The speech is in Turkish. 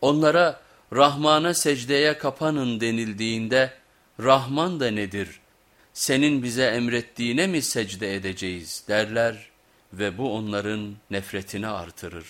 Onlara Rahman'a secdeye kapanın denildiğinde Rahman da nedir? Senin bize emrettiğine mi secde edeceğiz derler ve bu onların nefretini artırır.